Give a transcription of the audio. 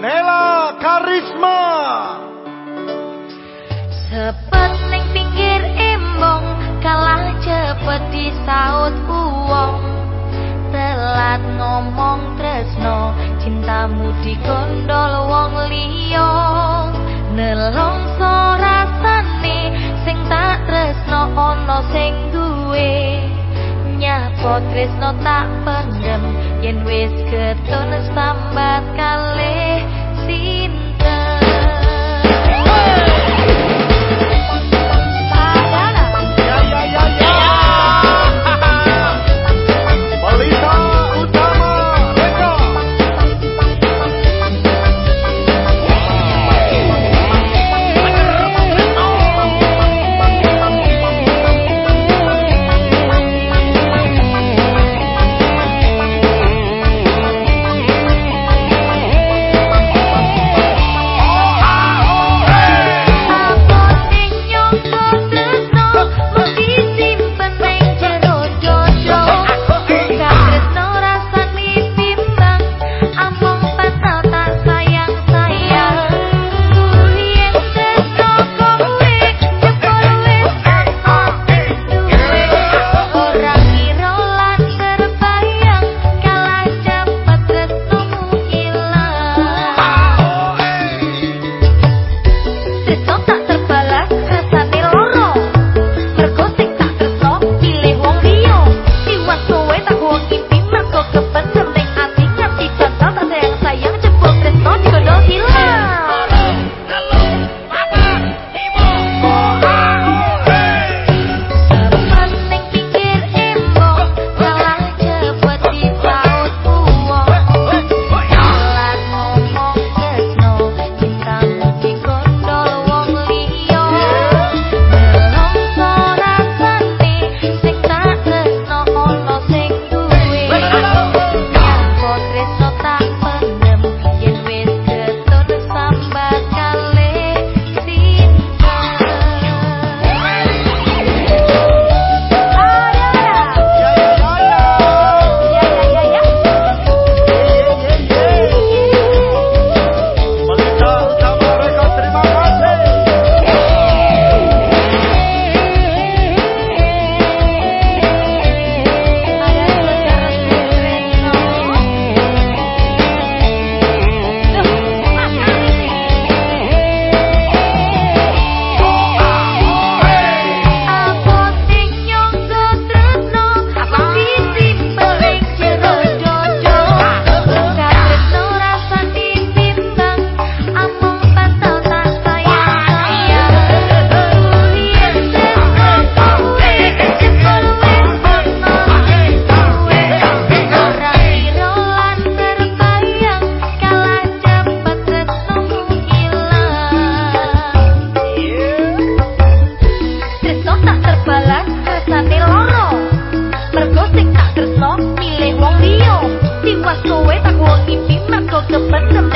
Nela Karisma. Sepet ning pinggir embong kalah cepet disaut uwong. Telat ngomong tresno cintamu dikondol nyapa tresno tak pendem. Yen wis ketun sambat kalih sin Wong ini mako kependem